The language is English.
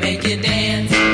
make you dance.